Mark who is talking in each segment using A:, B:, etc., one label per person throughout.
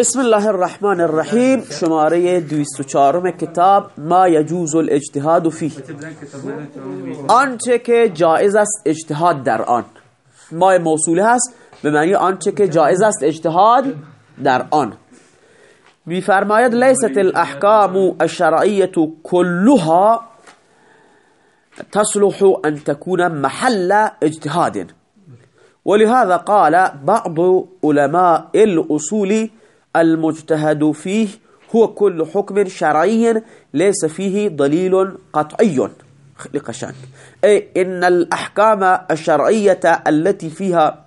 A: بسم الله الرحمن الرحیم. شماره 204 کتاب ما یجوز الاجتهاد فيه آنچه که جایز است اجتهاد در آن. ما موصوله هست به معنی آنچه که است اجتهاد در آن. میفرماید لیست الاحکام الشرعیه كلها تصلح ان تكون محل اجتهاد. ولهذا قال بعض علماء الأصول المجتهد فيه هو كل حكم شرعي ليس فيه دليل قطعي. لقشان. أي إن الأحكام الشرعية التي فيها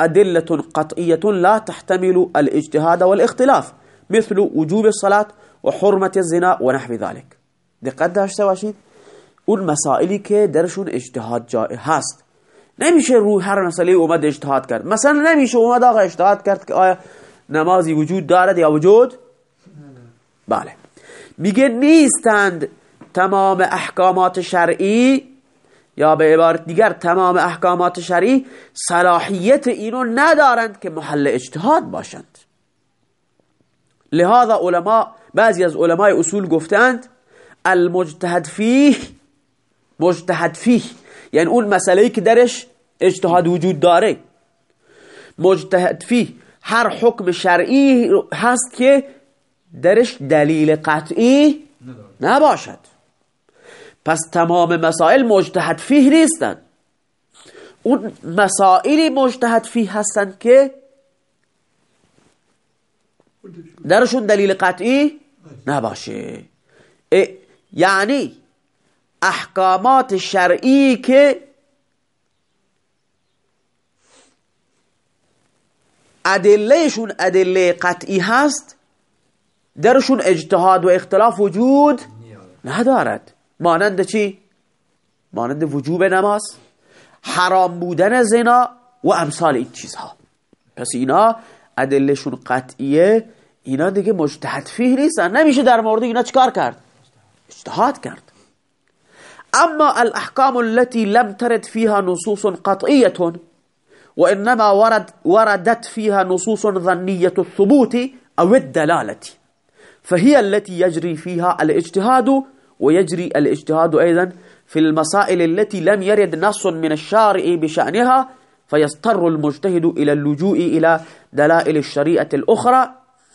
A: أدلة قطعية لا تحتمل الاجتهاد والاختلاف مثل وجوب الصلاة وحرمة الزنا ونحو ذلك. دقت داشته باشید اون مسائلی که درشون اجتهاد جای هست. نمیشه روی هر مسئله اومد اجتهاد کرد. مثلا نمیشه اومد آقا اجتهاد کرد که آیا نمازی وجود دارد یا وجود بله. میگه نیستند تمام احکامات شرعی یا به عبارت دیگر تمام احکامات شرعی صلاحیت اینو ندارند که محل اجتهاد باشند. لهذا علماء بعضی از علمای اصول گفتند المجتهد فیه مجتهد فیه یعنی اون مسئله که درش اجتهاد وجود داره. مجتهد فیه هر حکم شرعی هست که درش دلیل قطعی نباشد. پس تمام مسائل مجتهد فیه نیستند اون مسائلی مجتهد فیه هستند که درشون دلیل قطعی نباشه. یعنی احکامات شرعی که ادلهشون ادله قطعی هست درشون اجتهاد و اختلاف وجود ندارد مانند چی؟ مانند وجوب نماز حرام بودن زنا و امثال این چیزها پس اینا ادلهشون قطعیه اینا دیگه مجتهد فیه نیستن نمیشه در مورد اینا چکار کرد؟ اجتهاد کرد اما الاحکام التي لم ترد فيها نصوص قطعية وإنما ورد وردت فيها نصوص ظنية الثبوت أو الدلالة. فهي التي يجري فيها الاجتهاد ويجري الاجتهاد أيضا في المسائل التي لم يرد نص من الشارع بشأنها فيضطر المجتهد إلى اللجوء إلى دلائل الشريعة الأخرى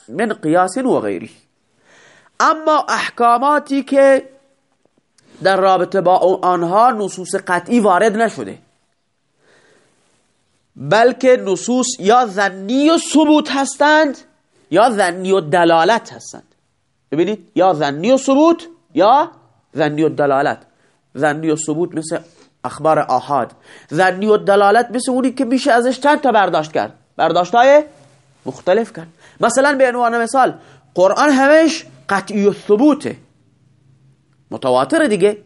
A: من قياس وغيره. أما احکاماتی که در رابطه با آنها نصوص قطعی وارد نشده بلکه نصوص یا ذنی و ثبوت هستند یا ذنی و دلالت هستند. ببینید یا ذنی و ثبوت یا ذنی و دلالت. ذنی و ثبوت مثل اخبار آحاد. ذنی و دلالت مثل اونی که میشه ازش چند تا برداشت کرد. برداشت های مختلف کرد. مثلا به عنوان مثال قرآن همش قطعی و ثبوته. متواتر دیگه.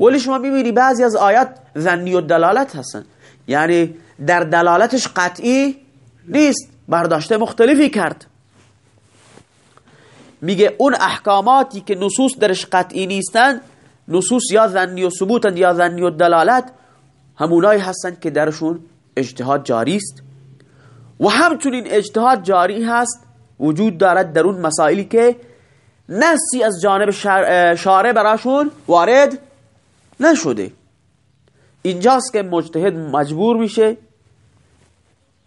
A: ولی شما می‌بینی بعضی از آیات ذنی و دلالت هستن. یعنی در دلالتش قطعی نیست. برداشته مختلفی کرد. میگه اون احکاماتی که نصوص درش قطعی نیستن نصوص یا ذنی و ثبوتن یا ذنی و دلالت همونایی هستن که درشون اجتهاد جاری است. و همچنین اجتهاد جاری هست وجود دارد در اون مسائلی که نسی از جانب شارع براشون وارد نشده. اینجاست که مجتهد مجبور میشه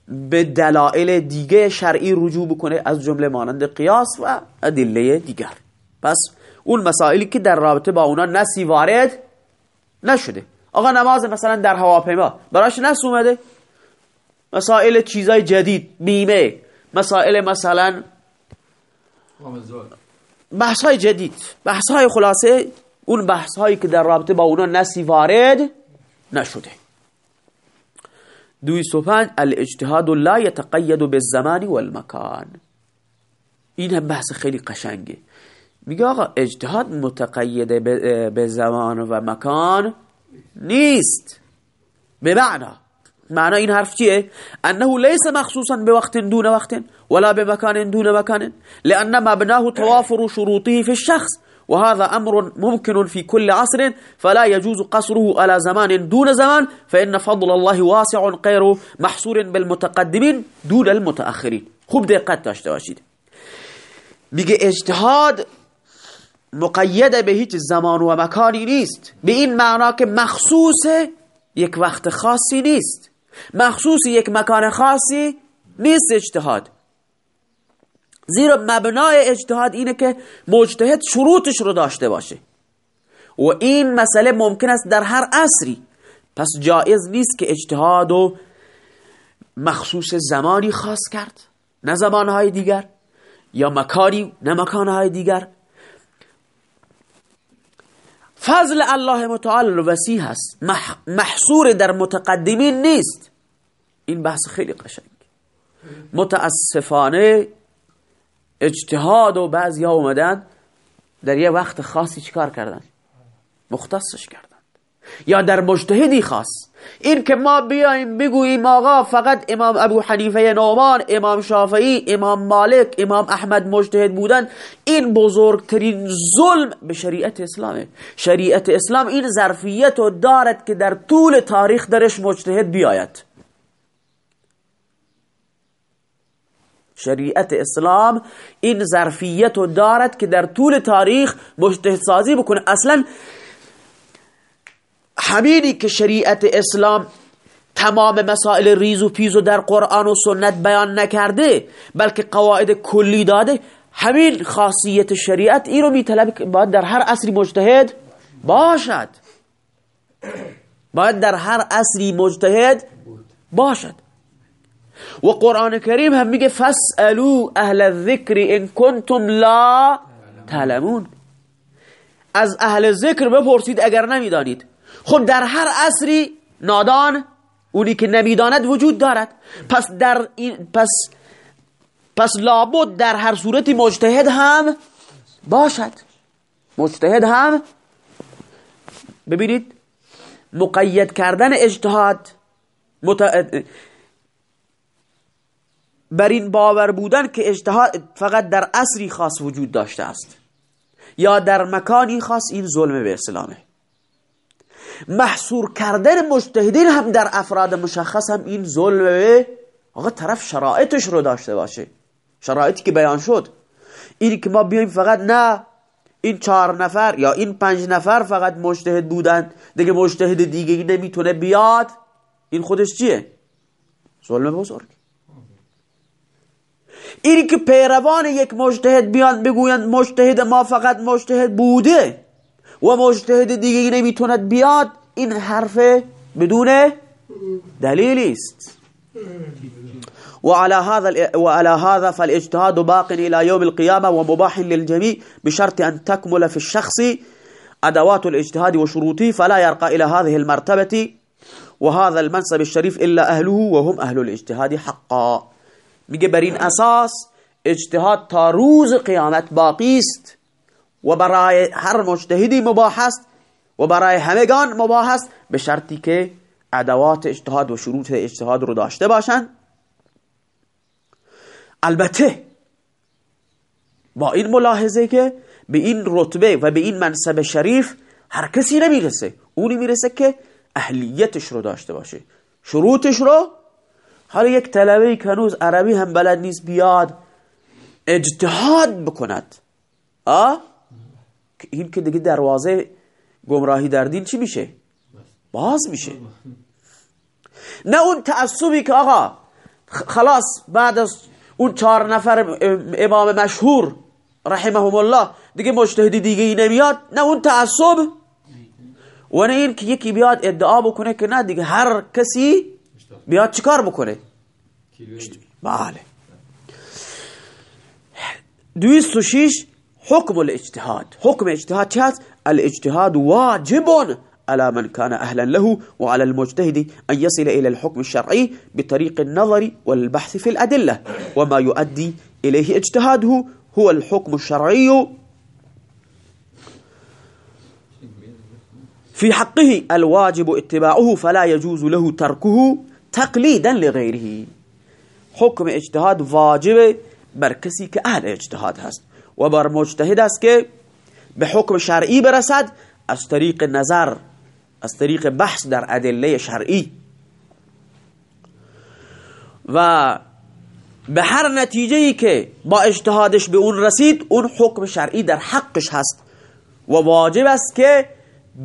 A: به دلائل دیگه شرعی رجوع بکنه از جمله مانند قیاس و ادله دیگر. پس اون مسائلی که در رابطه با اونا نسی وارد نشده. آقا نماز مثلا در هواپیما براش نس اومده. مسائل چیزای جدید بیمه مسائل مثلا بحث های جدید بحث های خلاصه اون بحث هایی که در رابطه با اونا نسی وارد نشده. دوی سپنج الاجتهاد لا يتقید بالزمان والمکان. این هم بحث خیلی قشنگه. میگه آقا اجتهاد متقید به زمان و مکان نیست. به معنا. معنى این حرف چیه؟ انه ليس مخصوصا بوقت دون وقت ولا بمكان دون مكان لان مبناه توافر شروطه في الشخص. وهذا أمر ممكن في كل عصر فلا يجوز قصره على زمان دون زمان فإن فضل الله واسع غير محصور بالمتقدمين دون المتأخرين. خوب دقت داشته باشید. میگه اجتهاد مقید به هیچ زمان و مکانی نیست. به این معنا که مخصوص یک وقت خاصی نیست. مخصوص یک مکان خاصی نیست اجتهاد. زیرا مبنای اجتهاد اینه که مجتهد شروطش رو داشته باشه. و این مسئله ممکن است در هر عصری. پس جایز نیست که اجتهاد و مخصوص زمانی خاص کرد. نه زمانهای دیگر یا مکانی نه مکانهای دیگر. فضل الله متعال وسیع هست محصور در متقدمین نیست. این بحث خیلی قشنگ متاسفانه اجتهاد و بعضی ها اومدن در یه وقت خاصی چیکار کردن؟ مختصش کردن. یا در مجتهدی خاص. این که ما بیایم بگوییم آقا فقط امام ابو حنیفه نومان امام شافعی امام مالک امام احمد مجتهد بودن. این بزرگترین ظلم به شریعت اسلامه شریعت اسلام این ظرفیت رو دارد که در طول تاریخ درش مجتهد بیاید. شریعت اسلام این ظرفیت رو دارد که در طول تاریخ مجتهد بکنه. اصلا همینی که شریعت اسلام تمام مسائل ریز و پیز و در قرآن و سنت بیان نکرده بلکه قواعد کلی داده همین خاصیت شریعت این رو میطلبه که باید در هر عصری مجتهد باشد. باید در هر عصری مجتهد باشد. و قرآن کریم هم میگه فاسألو اهل الذکر ان کنتم لا تعلمون. از اهل ذکر بپرسید اگر نمی‌دانید. خب در هر عصری نادان اونی که نمی‌داند وجود دارد. پس در این پس پس لابد در هر صورتی مجتهد هم باشد. مجتهد هم ببینید مقید کردن اجتهاد مت... بر این باور بودن که اجتهاد فقط در عصری خاص وجود داشته است یا در مکانی خاص این ظلم به اسلامه. محصور کردن مجتهدین هم در افراد مشخص هم این ظلمه آقا طرف شرایطش رو داشته باشه. شرایطی که بیان شد. اینی که ما بیایم فقط نه این چهار نفر یا این پنج نفر فقط مجتهد بودن. دیگه مجتهد دیگه نمی‌تونه بیاد. این خودش چیه؟ ظلم بزرگ. اینی که پیروان یک مجتهد بیان بگویند مجتهد ما فقط مجتهد بوده و مجتهد دیگه نمی‌توند بیاد این حرف بدون دلیلی است. وعلى هذا وعلى هذا فالاجتهاد باق الى يوم القيامه ومباح للجميع بشرط ان تكمل في الشخص ادوات الاجتهاد وشروطه فلا يرقى الى هذه المرتبه وهذا المنصب الشريف الا اهله وهم اهل الاجتهاد حقا. میگه بر این اساس اجتهاد تا روز قیامت باقی است و برای هر مجتهدی مباح است و برای همگان مباح است به شرطی که ادوات اجتهاد و شروط اجتهاد رو داشته باشند. البته با این ملاحظه که به این رتبه و به این منصب شریف هر کسی نمی‌رسه. اونی می‌رسه که اهلیتش رو داشته باشه. شروطش رو حالا یک طلبه کنوز عربی هم بلد نیست بیاد اجتهاد بکند. آه این که دیگه دروازه گمراهی در دین چی میشه؟ باز میشه. نه اون تعصبی که آقا خلاص بعد از اون چهار نفر امام مشهور رحمهم الله دیگه مجتهدی دیگه ای نمیاد نه اون تعصب. و نه این که یکی بیاد ادعا بکنه که نه دیگه هر کسی بیاد چیکار بکنه بله دویست و شیش حكم الاجتهاد حكم الاجتهاد هست الاجتهاد واجب على من كان أهلا له وعلى المجتهد أن يصل إلى الحكم الشرعي بطريق النظر والبحث في الأدلة وما يؤدي إليه اجتهاده هو الحكم الشرعي في حقه الواجب اتباعه فلا يجوز له تركه تقليدا لغيره حكم اجتهاد واجب بركسي كأهل اجتهاد هست. و بر مجتهد است که به حکم شرعی برسد از طریق نظر از طریق بحث در ادله شرعی. و به هر نتیجه ای که با اجتهادش به اون رسید اون حکم شرعی در حقش هست. و واجب است که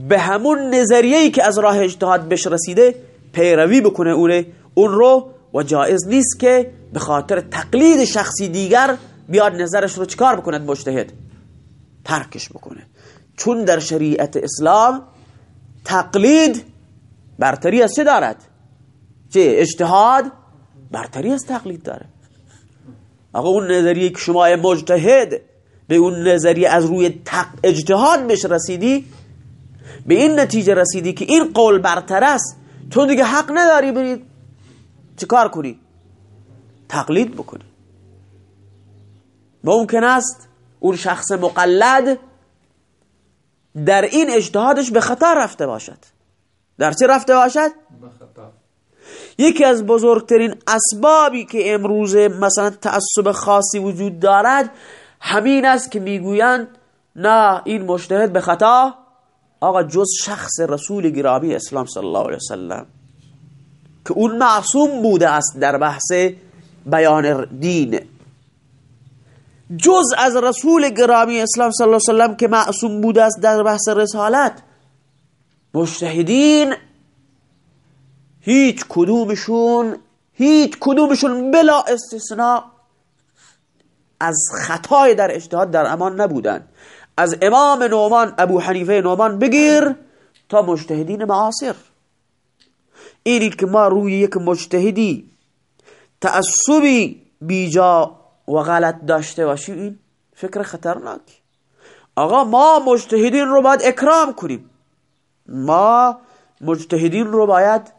A: به همون نظریه ای که از راه اجتهاد بهش رسیده پیروی بکنه اونه اون رو و جایز نیست که به خاطر تقلید شخصی دیگر بیاد نظرش رو چکار بکند مجتهد؟ ترکش بکنه. چون در شریعت اسلام تقلید برتری از چه دارد؟ چه اجتهاد برتری از تقلید داره. آقا اون نظریه که شما مجتهد به اون نظریه از روی اجتهاد بهش رسیدی؟ به این نتیجه رسیدی که این قول برتر است. تو دیگه حق نداری برید چه کار کنی؟ تقلید بکنی. ممکن است اون شخص مقلد در این اجتهادش به خطا رفته باشد. در چه رفته باشد؟ یکی از بزرگترین اسبابی که امروز مثلا تعصب خاصی وجود دارد همین است که می‌گویند نه این مجتهد به خطا آقا جز شخص رسول گرامی اسلام صلی الله علیه وسلم که اون معصوم بوده است در بحث بیان دین. جز از رسول گرامی اسلام صلی الله علیه وسلم که معصوم بوده است در بحث رسالت مجتهدین هیچ کدومشون هیچ کدومشون بلا استثناء از خطای در اجتهاد در امان نبودن از امام نومان ابو حنیفه نومان بگیر تا مجتهدین معاصر. اینی که ما روی یک مجتهدی تعصبی بیجا و غلط داشته باشیم این فکر خطرناک. آقا ما مجتهدین رو باید اکرام کنیم. ما مجتهدین رو باید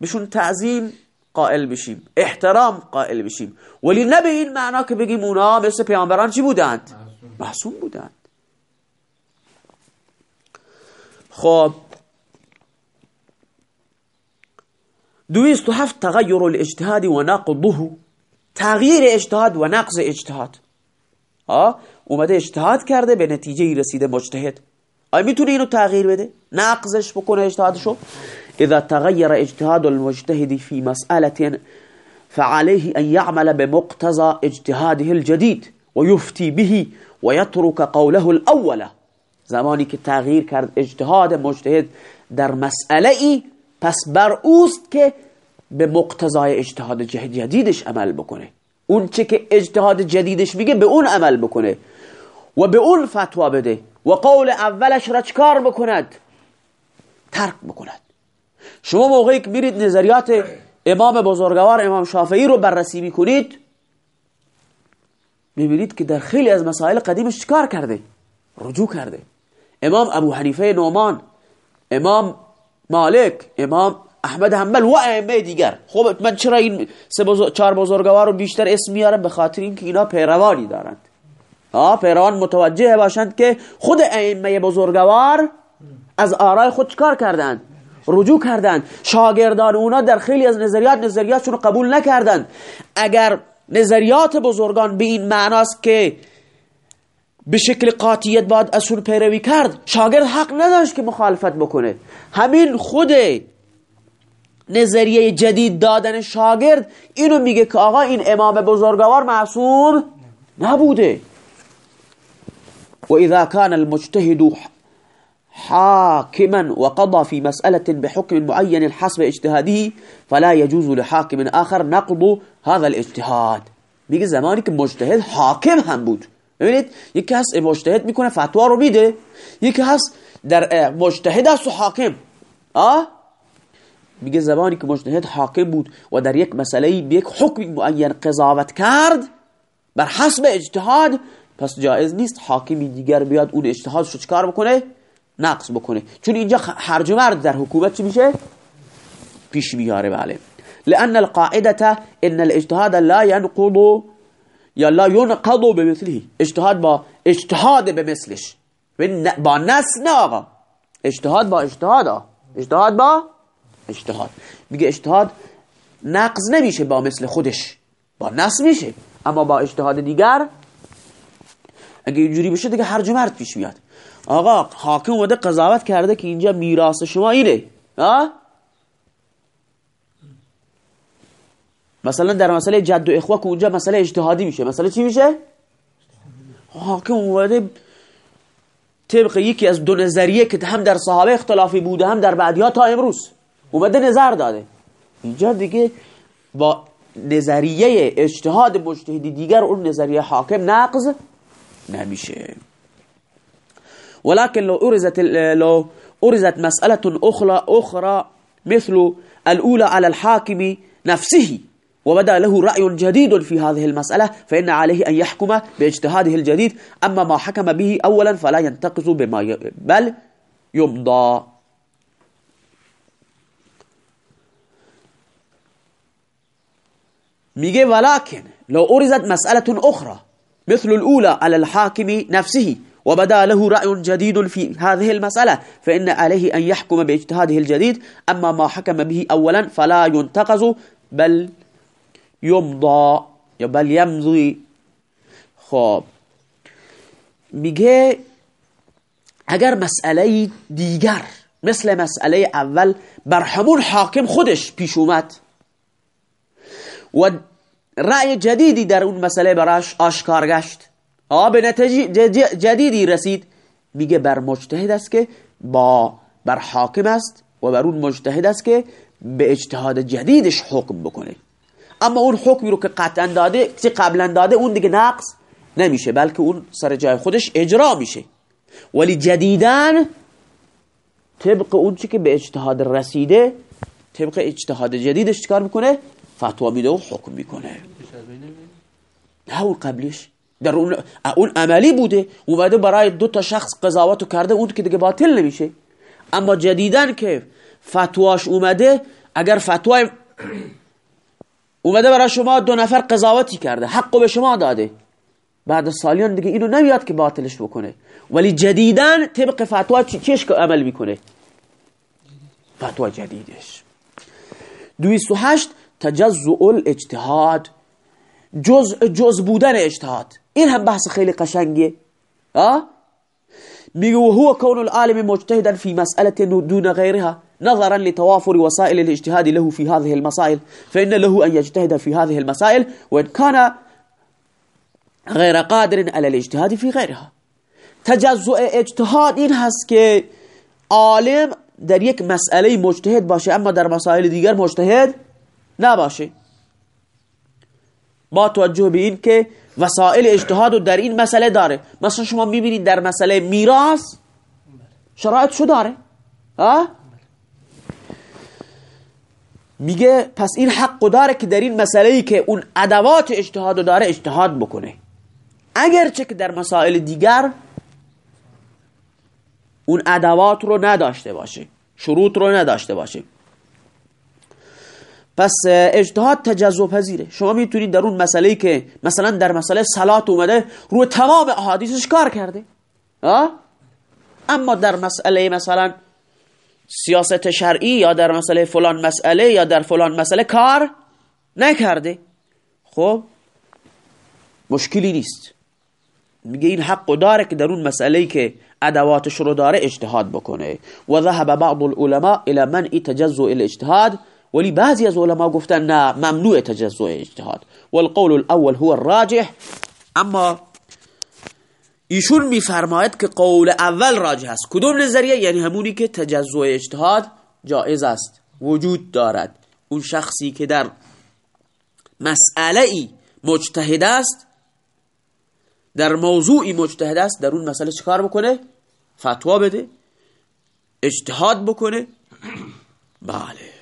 A: بهشون تعظیم قائل بشیم احترام قائل بشیم. ولی نه به این معنا که بگیم اونا مثل پیامبران چی بودند؟ محسوم بودند. خب. و هفت تغییر الاجتهاد و نقضه. تغییر اجتهاد و نقض اجتهاد. اومده اجتهاد کرده به نتیجه رسیده مجتهد. آیا میتونه اینو تغییر بده؟ نقضش بکنه اجتهادشو؟ اذا تغير اجتهاد المجتهد في مسألة فعليه أن يعمل بمقتضى اجتهاده الجديد ويفتي به ويترك قوله الأول زمانی که تغییر کرد اجتهاد مجتهد در مسئله ای پس بر اوست که به مقتضای اجتهاد جدیدش عمل بکنه. اون چه که اجتهاد جدیدش میگه به اون عمل بکنه و به اون فتوا بده و قول اولش را چکار بکند؟ ترک بکند. شما موقعی که میرید نظریات امام بزرگوار امام شافعی رو بررسی می‌کنید می‌بینید که در خیلی از مسائل قدیمش چکار کرده؟ رجوع کرده. امام ابو حنیفه نومان امام مالک امام احمد حنبل و ائمه دیگر. خب من چرا این سه بزرگ... چهار بزرگوار رو بیشتر اسم میارم؟ به خاطر اینکه اینا پیروانی دارند. ها پیروان متوجه باشند که خود ائمه بزرگوار از آرای خود چکار کردند؟ رجوع کردند. شاگردان اونا در خیلی از نظریات نظریاتشون رو قبول نکردند. اگر نظریات بزرگان به این معناست که به شکل قاطیت باید ازشون پیروی کرد. شاگرد حق نداشت که مخالفت بکنه. همین خود نظریه جدید دادن شاگرد اینو میگه که آقا این امام بزرگوار معصوم نبوده. و اذا كان المجتهد حاكما وقضى في مسألة بحكم معين حسب اجتهاده فلا يجوز لحاكم آخر نقض هذا الاجتهاد. میگه زمانی که مجتهد حاکم هم بود. ببینید یکی هست مجتهد می‌کنه فتوا رو میده. یکی هست در مجتهد است و حاکم. آه میگه زمانی که مجتهد حاکم بود و در یک مسئله به یک حکم معین قضاوت کرد بر حسب اجتهاد پس جایز نیست حاکمی دیگر بیاد اون اجتهادش رو چکار بکنه؟ نقص بکنه. چون اینجا هرج مرد در حکومت چی میشه؟ پیش میاره بله. لان القاعده ان الاجتهاد لا ينقض یا لا ينقض بمثله. اجتهاد با اجتهاد به مثلش با نس نه آقا. اجتهاد با اجتهاد اجتهاد با اجتهاد. میگه اجتهاد نقض نمیشه با مثل خودش. با نس میشه. اما با اجتهاد دیگر اگه اینجوری بشه دیگه هرج مرد پیش میاد. آقا حاکم اومده قضاوت کرده که اینجا میراث شما اینه. ها مثلا در مسئله جد و اخوه که اونجا مسئله اجتهادی میشه. مسئله چی میشه؟ حاکم اومده طبق یکی از دو نظریه که هم در صحابه اختلافی بوده هم در بعدیا تا امروز اومده نظر داده. اینجا دیگه با نظریه اجتهاد مجتهدی دیگر اون نظریه حاکم نقض نمیشه. ولكن لو أرزت لو أرزت مسألة أخرى أخرى مثل الأولى على الحاكم نفسه وبدا له رأي جديد في هذه المسألة فإن عليه أن يحكم بإجتهاده الجديد. أما ما حكم به أولا فلا ينتقص بما بل يمضى. میگه ولكن لو أرزت مسألة أخرى مثل الأولى على الحاكم نفسه وبدا له رأي جديد في هذه المسألة فإن عليه أن يحكم بإجتهاده الجديد. أما ما حكم به أولا فلا ينتقص بل يمضى یا بل یمضی. خب میگه اگر مسئله دیگر مثل مسئله اول بر همون حاکم خودش پیش اومد و رأی جدیدی در اون مسئله براش آشکار گشت. آ به نتیجه جدیدی رسید. میگه بر مجتهد است که با بر حاکم است و بر اون مجتهد است که به اجتهاد جدیدش حکم بکنه. اما اون حکمی رو که قطعا داده که قبلا داده اون دیگه نقص نمیشه بلکه اون سر جای خودش اجرا میشه. ولی جدیدن طبق اون چی که به اجتهاد رسیده طبق اجتهاد جدیدش چکار می‌کنه؟ فتوا میده و حکم می‌کنه. نه اون قبلش. در اون, اون عملی بوده اومده برای دو تا شخص قضاوتو کرده اون که دیگه باطل نمیشه. اما جدیدن که فتواش اومده اگر فتوای اومده برای شما دو نفر قضاوتی کرده حقو به شما داده. بعد سالیان دیگه اینو نمیاد که باطلش بکنه. ولی جدیدن طبق فتوا چیش عمل می‌کنه؟ فتوا جدیدش. دویست و هشت تجزع الاجتهاد جز جز بودن اجتهاد. این هم بحث خیلی قشنگه ها؟ میگه هو كون العالم مجتهدا في مسألة دون غيرها نظرا لتوافر وسائل الاجتهاد له في هذه المسائل فإن له أن يجتهد في هذه المسائل وإن كان غير قادر على الاجتهاد في غيرها. تجزع اجتهاد هست که عالم در یک مسئله مجتهد باشه اما در مسائل دیگر مجتهد نباشه. با توجه این که وسائل اجتهاد در این مسئله داره. مثلا شما میبینید در مسئله میراث شرایط شو داره؟ ها؟ میگه پس این حق داره که در این مسئله ای که اون ادوات اجتهاد داره اجتهاد بکنه. اگرچه که در مسائل دیگر اون ادوات رو نداشته باشه شروط رو نداشته باشه. پس اجتهاد تجزا پذیره. شما می‌تونید در اون مسئله که مثلا در مسئله صلات اومده روی تمام احادیثش کار کرده. اما در مسئله مثلا سیاست شرعی یا در مسئله فلان مسئله یا در فلان مسئله کار نکرده خب مشکلی نیست. میگه این حق داره که در اون مسئله که ادواتش رو داره اجتهاد بکنه. و ذهب بعض العلماء الى منع تجزع الاجتهاد ولی بعضی از علما گفتن نه ممنوع تجزع اجتهاد. والقول الاول هو الراجح اما ایشون میفرماید که قول اول راجح است. کدوم نظریه؟ یعنی همونی که تجزع اجتهاد جائز است وجود دارد. اون شخصی که در مسئله ای مجتهد است در موضوعی مجتهد است در اون مسئله چکار بکنه؟ فتوا بده اجتهاد بکنه. بله.